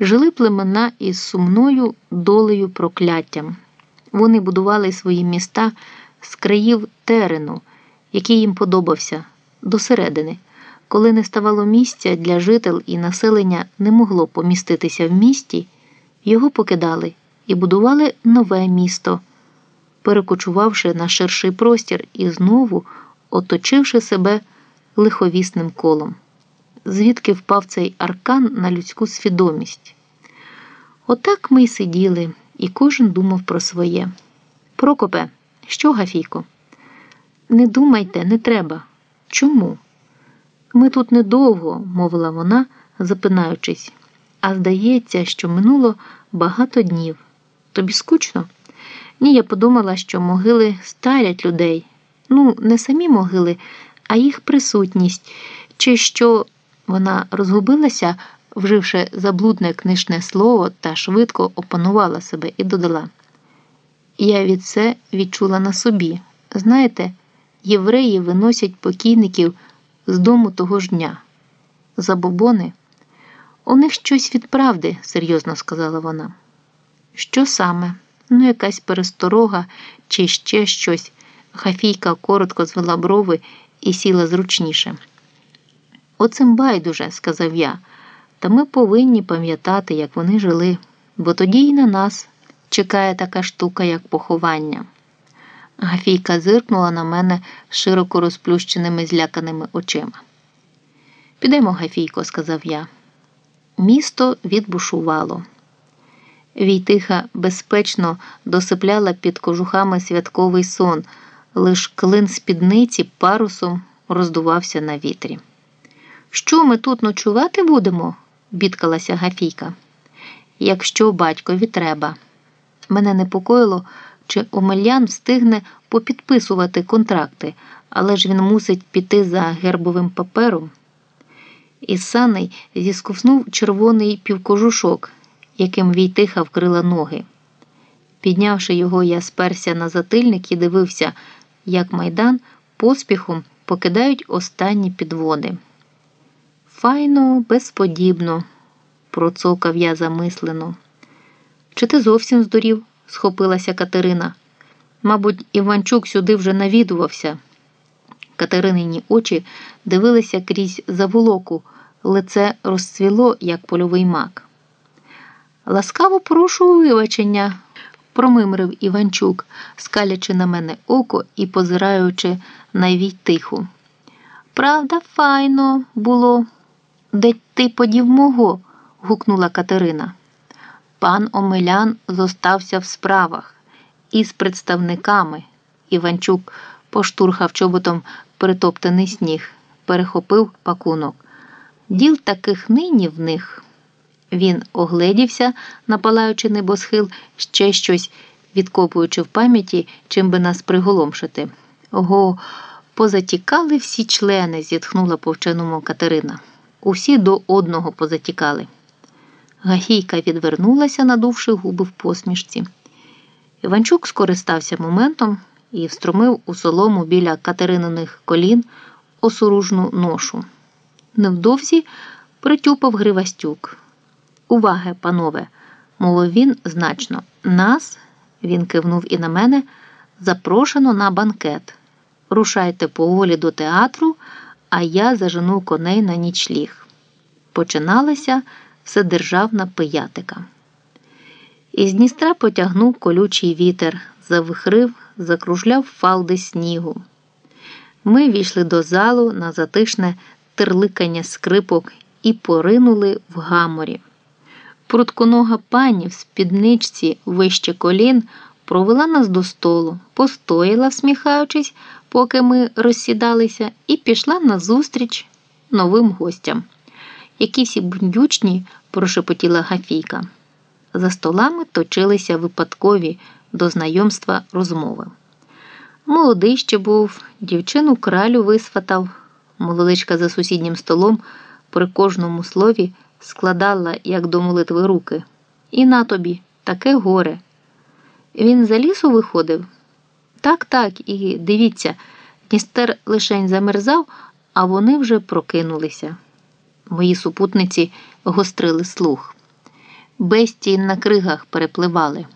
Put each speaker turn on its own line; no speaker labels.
жили племена із сумною долею прокляттям. Вони будували свої міста з країв терену, який їм подобався, досередини. Коли не ставало місця для житель і населення не могло поміститися в місті, його покидали і будували нове місто, перекочувавши на ширший простір і знову оточивши себе лиховісним колом, звідки впав цей аркан на людську свідомість. Отак ми й сиділи, і кожен думав про своє. Прокопе, що, Гафійко? Не думайте, не треба. Чому? Ми тут недовго, мовила вона, запинаючись, а здається, що минуло багато днів. Тобі скучно? Ні, я подумала, що могили старять людей. Ну, не самі могили, а їх присутність, чи що вона розгубилася, вживши заблудне книжне слово та швидко опанувала себе і додала. Я від це відчула на собі. Знаєте, євреї виносять покійників з дому того ж дня. Забобони. У них щось від правди, серйозно сказала вона. Що саме? Ну, якась пересторога чи ще щось. Хафійка коротко звела брови і сіла зручніше. Оцим байдуже, сказав я, та ми повинні пам'ятати, як вони жили, бо тоді й на нас чекає така штука, як поховання. Гафійка зиркнула на мене широко розплющеними зляканими очима. Підемо, Гафійко, сказав я. Місто відбушувало. Війтиха безпечно досипляла під кожухами святковий сон, лиш клин спідниці парусом роздувався на вітрі. Що ми тут ночувати будемо? бідкалася Гафійка. Якщо батькові треба. Мене непокоїло, чи Омелян встигне попідписувати контракти, але ж він мусить піти за гербовим папером. Із саней зіскуснув червоний півкожушок, яким Війтиха вкрила ноги. Піднявши його, я сперся на затильник і дивився, як майдан поспіхом покидають останні підводи. Файно, безподібно, процокав я замислено. Чи ти зовсім здурів? схопилася Катерина. Мабуть, Іванчук сюди вже навідувався. Катеринині очі дивилися крізь заволоку, лице розцвіло, як польовий мак. Ласкаво прошу вибачення, промимрив Іванчук, скалячи на мене око і позираючи на Війтиху. Правда, файно було. Де ти подів мого? гукнула Катерина. Пан Омелян зостався в справах із представниками. Іванчук поштурхав чоботом притоптаний сніг, перехопив пакунок. Діл таких нині в них. Він огледівся, напалаючи небосхил, ще щось відкопуючи в пам'яті, чим би нас приголомшити. Ого, позатікали всі члени, зітхнула повченому Катерина. Усі до одного позатікали. Гафійка відвернулася, надувши губи в посмішці. Іванчук скористався моментом і встромив у солому біля катерининих колін осоружну ношу. Невдовзі притюпав Гривастюк. Уваги, панове, мовив він значно. Нас, він кивнув і на мене, запрошено на банкет. Рушайте поволі до театру, а я зажену коней на нічліг. Починалася вседержавна пиятика. Із Дністра потягнув колючий вітер, завихрив, закружляв фалди снігу. Ми війшли до залу на затишне терликання скрипок і поринули в гаморі. Прутконога пані в спідничці вище колін провела нас до столу, постояла, всміхаючись, поки ми розсідалися, і пішла назустріч новим гостям. Які всі бундючні, прошепотіла Гафійка. За столами точилися випадкові до знайомства розмови. Молодий ще був, дівчину кралю висватав, молодичка за сусіднім столом при кожному слові складала, як до молитви руки. І на тобі таке горе. Він за лісу виходив? Так, так, і дивіться, Дністер лишень замерзав, а вони вже прокинулися. Мої супутниці гострили слух. Бестії на кригах перепливали.